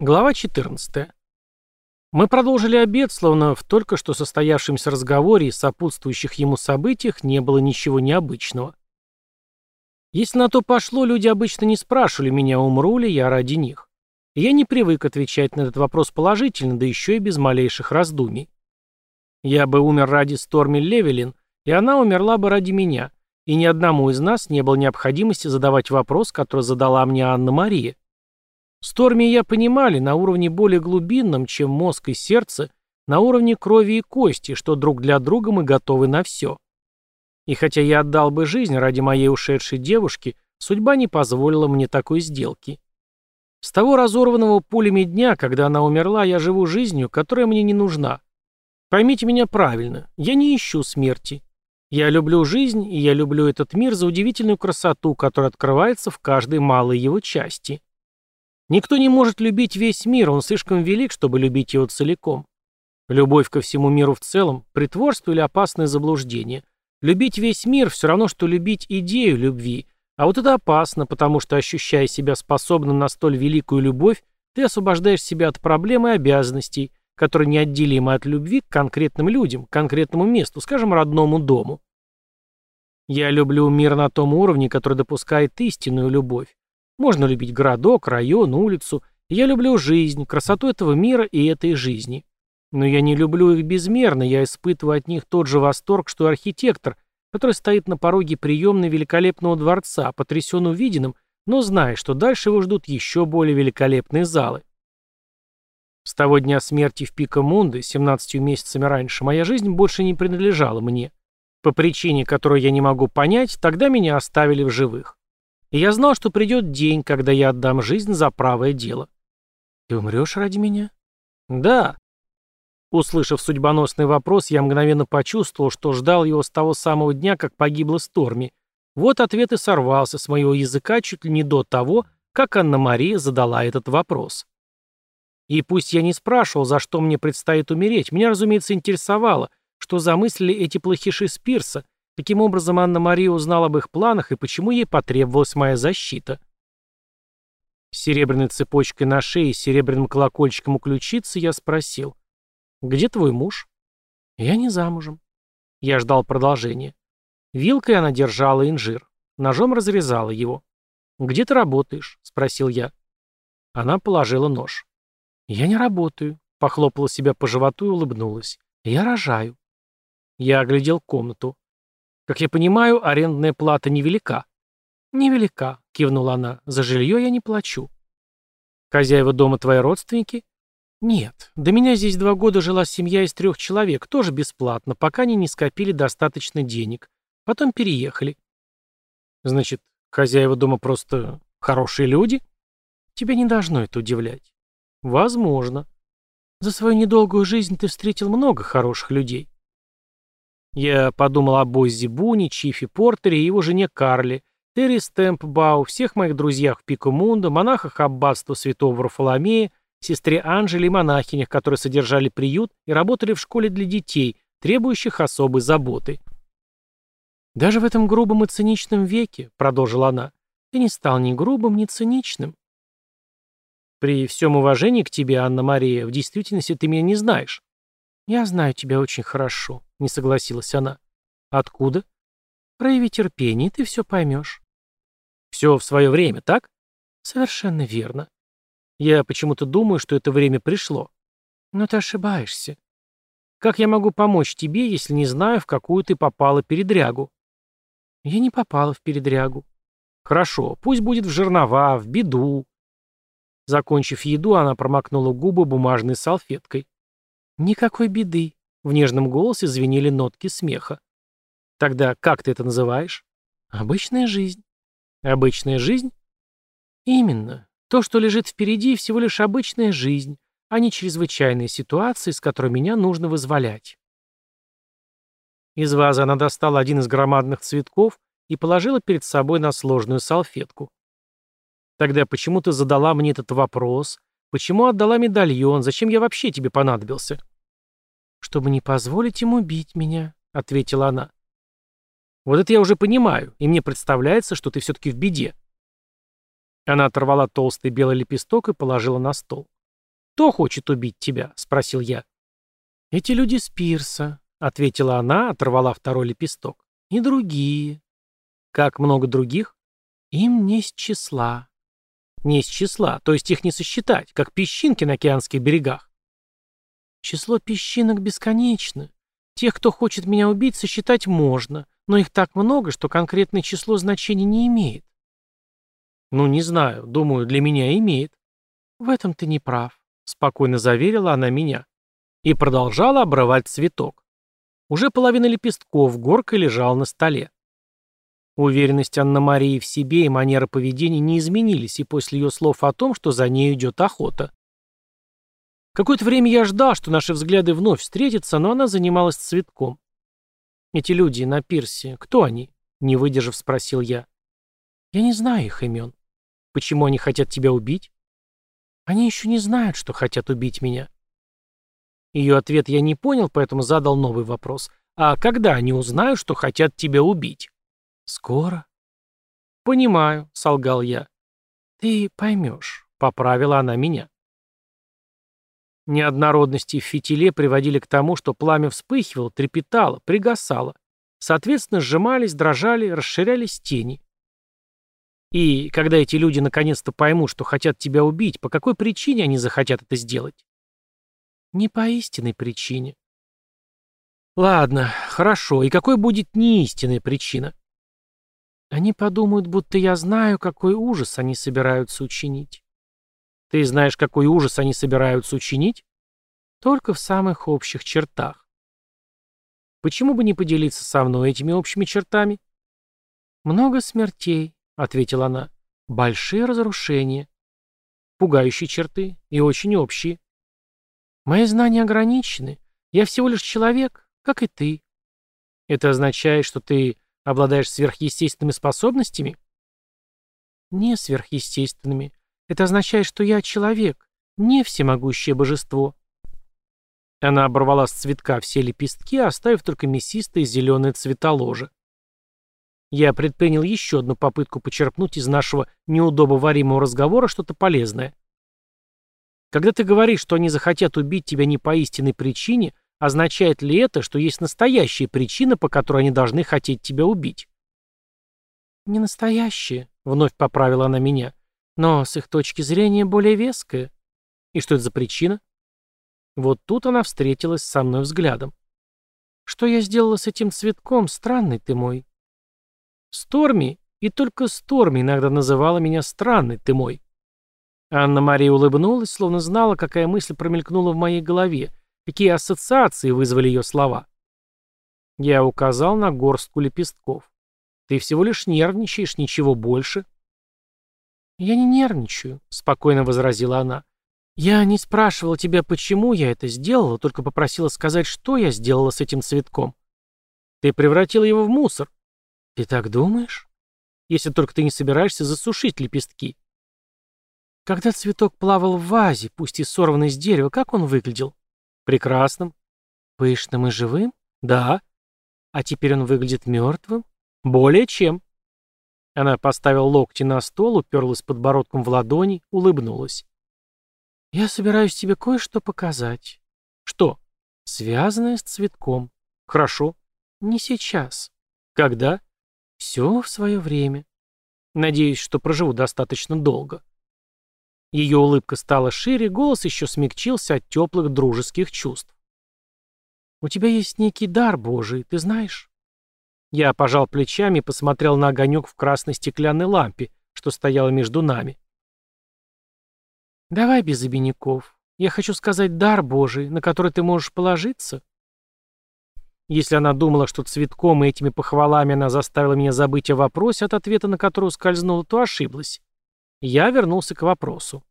Глава 14. Мы продолжили обед, словно в только что состоявшемся разговоре и сопутствующих ему событиях не было ничего необычного. Если на то пошло, люди обычно не спрашивали меня, умру ли я ради них. И я не привык отвечать на этот вопрос положительно, да еще и без малейших раздумий. Я бы умер ради Сторми Левелин, и она умерла бы ради меня, и ни одному из нас не было необходимости задавать вопрос, который задала мне Анна-Мария. Сторми и я понимали на уровне более глубинном, чем мозг и сердце, на уровне крови и кости, что друг для друга мы готовы на все. И хотя я отдал бы жизнь ради моей ушедшей девушки, судьба не позволила мне такой сделки. С того разорванного пулями дня, когда она умерла, я живу жизнью, которая мне не нужна. Поймите меня правильно, я не ищу смерти. Я люблю жизнь, и я люблю этот мир за удивительную красоту, которая открывается в каждой малой его части. Никто не может любить весь мир, он слишком велик, чтобы любить его целиком. Любовь ко всему миру в целом – притворство или опасное заблуждение. Любить весь мир – все равно, что любить идею любви. А вот это опасно, потому что, ощущая себя способным на столь великую любовь, ты освобождаешь себя от проблем и обязанностей, которые неотделимы от любви к конкретным людям, к конкретному месту, скажем, родному дому. Я люблю мир на том уровне, который допускает истинную любовь. Можно любить городок, район, улицу. Я люблю жизнь, красоту этого мира и этой жизни. Но я не люблю их безмерно, я испытываю от них тот же восторг, что и архитектор, который стоит на пороге приемной великолепного дворца, потрясен увиденным, но зная, что дальше его ждут еще более великолепные залы. С того дня смерти в Пика Мунды, 17 месяцами раньше, моя жизнь больше не принадлежала мне. По причине, которую я не могу понять, тогда меня оставили в живых. И я знал, что придет день, когда я отдам жизнь за правое дело. Ты умрешь ради меня? Да. Услышав судьбоносный вопрос, я мгновенно почувствовал, что ждал его с того самого дня, как погибла Сторми. Вот ответ и сорвался с моего языка чуть ли не до того, как Анна-Мария задала этот вопрос. И пусть я не спрашивал, за что мне предстоит умереть, меня, разумеется, интересовало, что замыслили эти плохиши Спирса, Каким образом Анна-Мария узнала об их планах и почему ей потребовалась моя защита? С серебряной цепочкой на шее и серебряным колокольчиком у ключицы я спросил. «Где твой муж?» «Я не замужем». Я ждал продолжения. Вилкой она держала инжир. Ножом разрезала его. «Где ты работаешь?» — спросил я. Она положила нож. «Я не работаю», — похлопала себя по животу и улыбнулась. «Я рожаю». Я оглядел комнату. Как я понимаю, арендная плата невелика. Невелика, кивнула она. За жилье я не плачу. Хозяева дома твои родственники? Нет. До меня здесь два года жила семья из трех человек, тоже бесплатно, пока они не скопили достаточно денег. Потом переехали. Значит, хозяева дома просто хорошие люди? Тебя не должно это удивлять. Возможно. За свою недолгую жизнь ты встретил много хороших людей. Я подумал о Боззи Буни, Чифе Портере и его жене Карле, Терри Стэмпбау, всех моих друзьях в Пикумунда, монахах аббатства святого Варфоломея, сестре Анжеле и монахинях, которые содержали приют и работали в школе для детей, требующих особой заботы. «Даже в этом грубом и циничном веке», — продолжила она, — «ты не стал ни грубым, ни циничным». «При всем уважении к тебе, Анна-Мария, в действительности ты меня не знаешь». «Я знаю тебя очень хорошо не согласилась она. Откуда? Прояви терпение, ты все поймешь. Все в свое время, так? Совершенно верно. Я почему-то думаю, что это время пришло. Но ты ошибаешься. Как я могу помочь тебе, если не знаю, в какую ты попала передрягу? Я не попала в передрягу. Хорошо, пусть будет в жернова, в беду. Закончив еду, она промокнула губы бумажной салфеткой. Никакой беды. В нежном голосе звенели нотки смеха. «Тогда как ты это называешь?» «Обычная жизнь». «Обычная жизнь?» «Именно. То, что лежит впереди, всего лишь обычная жизнь, а не чрезвычайные ситуации, с которыми меня нужно вызволять». Из вазы она достала один из громадных цветков и положила перед собой на сложную салфетку. «Тогда почему ты задала мне этот вопрос? Почему отдала медальон? Зачем я вообще тебе понадобился?» «Чтобы не позволить ему убить меня», — ответила она. «Вот это я уже понимаю, и мне представляется, что ты все-таки в беде». Она оторвала толстый белый лепесток и положила на стол. «Кто хочет убить тебя?» — спросил я. «Эти люди с пирса», — ответила она, оторвала второй лепесток. «И другие». «Как много других?» «Им не с числа». «Не с числа, то есть их не сосчитать, как песчинки на океанских берегах». «Число песчинок бесконечно. Тех, кто хочет меня убить, сосчитать можно, но их так много, что конкретное число значения не имеет». «Ну, не знаю, думаю, для меня имеет». «В этом ты не прав», — спокойно заверила она меня и продолжала обрывать цветок. Уже половина лепестков горкой лежала на столе. Уверенность Анна-Марии в себе и манера поведения не изменились и после ее слов о том, что за ней идет охота. Какое-то время я ждал, что наши взгляды вновь встретятся, но она занималась цветком. «Эти люди на пирсе, кто они?» — не выдержав, спросил я. «Я не знаю их имен. Почему они хотят тебя убить?» «Они еще не знают, что хотят убить меня. Ее ответ я не понял, поэтому задал новый вопрос. «А когда они узнают, что хотят тебя убить?» «Скоро». «Понимаю», — солгал я. «Ты поймешь», — поправила она меня. Неоднородности в фитиле приводили к тому, что пламя вспыхивало, трепетало, пригасало. Соответственно, сжимались, дрожали, расширялись тени. И когда эти люди наконец-то поймут, что хотят тебя убить, по какой причине они захотят это сделать? Не по истинной причине. Ладно, хорошо. И какой будет неистинная причина? Они подумают, будто я знаю, какой ужас они собираются учинить. Ты знаешь, какой ужас они собираются учинить? Только в самых общих чертах. Почему бы не поделиться со мной этими общими чертами? Много смертей, ответила она. Большие разрушения. Пугающие черты и очень общие. Мои знания ограничены. Я всего лишь человек, как и ты. Это означает, что ты обладаешь сверхъестественными способностями? Не сверхъестественными. Это означает, что я человек, не всемогущее божество. Она оборвала с цветка все лепестки, оставив только мясистое зеленое цветоложе. Я предпринял еще одну попытку почерпнуть из нашего неудобоваримого разговора что-то полезное. Когда ты говоришь, что они захотят убить тебя не по истинной причине, означает ли это, что есть настоящая причина, по которой они должны хотеть тебя убить? Не настоящая, вновь поправила она меня, но с их точки зрения более веская. И что это за причина? Вот тут она встретилась со мной взглядом. Что я сделала с этим цветком, странный ты мой. Сторми, и только Сторми иногда называла меня странный ты мой. Анна-Мария улыбнулась, словно знала, какая мысль промелькнула в моей голове, какие ассоциации вызвали ее слова. Я указал на горстку лепестков. «Ты всего лишь нервничаешь, ничего больше». «Я не нервничаю», — спокойно возразила она. «Я не спрашивала тебя, почему я это сделала, только попросила сказать, что я сделала с этим цветком. Ты превратила его в мусор. Ты так думаешь? Если только ты не собираешься засушить лепестки. Когда цветок плавал в вазе, пусть и сорванный с дерева, как он выглядел? Прекрасным. Пышным и живым? Да. А теперь он выглядит мертвым? Более чем. Она поставила локти на стол, уперлась подбородком в ладони, улыбнулась. «Я собираюсь тебе кое-что показать». «Что?» «Связанное с цветком». «Хорошо». «Не сейчас». «Когда?» «Все в свое время». «Надеюсь, что проживу достаточно долго». Ее улыбка стала шире, голос еще смягчился от теплых дружеских чувств. «У тебя есть некий дар Божий, ты знаешь?» Я пожал плечами и посмотрел на огонек в красной стеклянной лампе, что стояла между нами. «Давай без обиняков. Я хочу сказать дар Божий, на который ты можешь положиться». Если она думала, что цветком и этими похвалами она заставила меня забыть о вопросе, от ответа на который ускользнула, то ошиблась. Я вернулся к вопросу.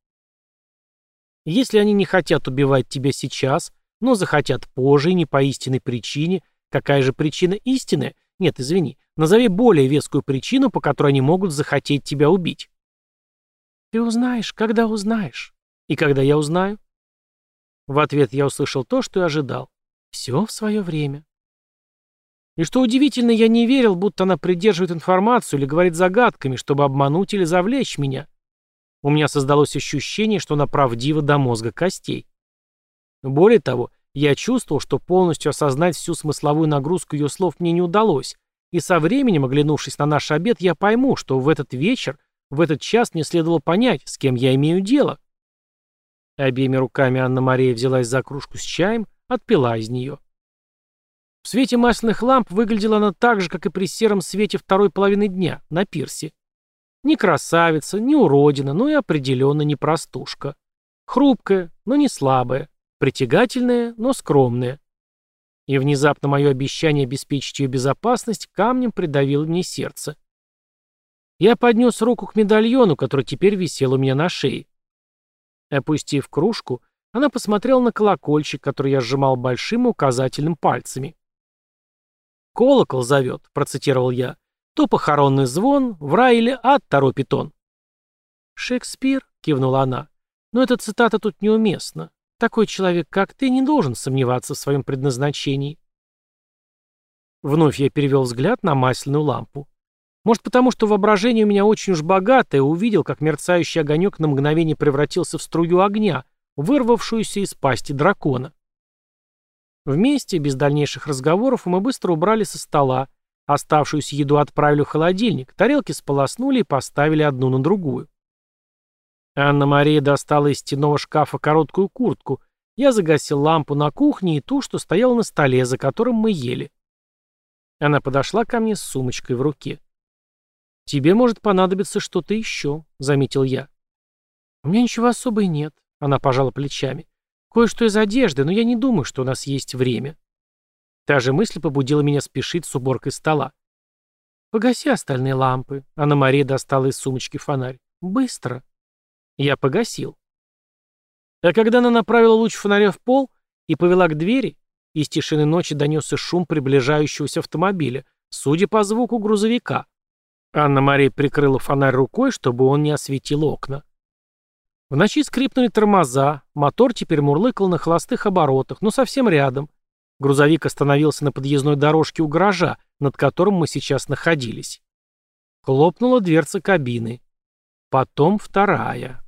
Если они не хотят убивать тебя сейчас, но захотят позже и не по истинной причине, какая же причина истинная? Нет, извини, назови более вескую причину, по которой они могут захотеть тебя убить. Ты узнаешь, когда узнаешь. И когда я узнаю? В ответ я услышал то, что и ожидал. Все в свое время. И что удивительно, я не верил, будто она придерживает информацию или говорит загадками, чтобы обмануть или завлечь меня. У меня создалось ощущение, что она правдива до мозга костей. Более того, я чувствовал, что полностью осознать всю смысловую нагрузку ее слов мне не удалось, и со временем, оглянувшись на наш обед, я пойму, что в этот вечер, в этот час мне следовало понять, с кем я имею дело. Обеими руками Анна-Мария взялась за кружку с чаем, отпила из нее. В свете масляных ламп выглядела она так же, как и при сером свете второй половины дня, на пирсе. Не красавица, не уродина, но и определенно не простушка. Хрупкая, но не слабая. Притягательная, но скромная. И внезапно мое обещание обеспечить ее безопасность камнем придавило мне сердце. Я поднес руку к медальону, который теперь висел у меня на шее. Опустив кружку, она посмотрела на колокольчик, который я сжимал большим и указательным пальцами. «Колокол зовет», — процитировал я. «То похоронный звон, в рай или ад торопит он». «Шекспир», — кивнула она. «Но эта цитата тут неуместна. Такой человек, как ты, не должен сомневаться в своем предназначении». Вновь я перевел взгляд на масляную лампу. Может, потому что воображение у меня очень уж богатое, увидел, как мерцающий огонек на мгновение превратился в струю огня, вырвавшуюся из пасти дракона. Вместе, без дальнейших разговоров, мы быстро убрали со стола. Оставшуюся еду отправили в холодильник, тарелки сполоснули и поставили одну на другую. Анна-Мария достала из стенного шкафа короткую куртку. Я загасил лампу на кухне и ту, что стояла на столе, за которым мы ели. Она подошла ко мне с сумочкой в руке. «Тебе может понадобиться что-то еще», — заметил я. «У меня ничего особо нет», — она пожала плечами. Кое-что из одежды, но я не думаю, что у нас есть время. Та же мысль побудила меня спешить с уборкой стола. «Погаси остальные лампы». Анна-Мария достала из сумочки фонарь. «Быстро». Я погасил. А когда она направила луч фонаря в пол и повела к двери, из тишины ночи донесся шум приближающегося автомобиля, судя по звуку грузовика. Анна-Мария прикрыла фонарь рукой, чтобы он не осветил окна. В ночи скрипнули тормоза, мотор теперь мурлыкал на холостых оборотах, но совсем рядом. Грузовик остановился на подъездной дорожке у гаража, над которым мы сейчас находились. Хлопнула дверца кабины. Потом вторая.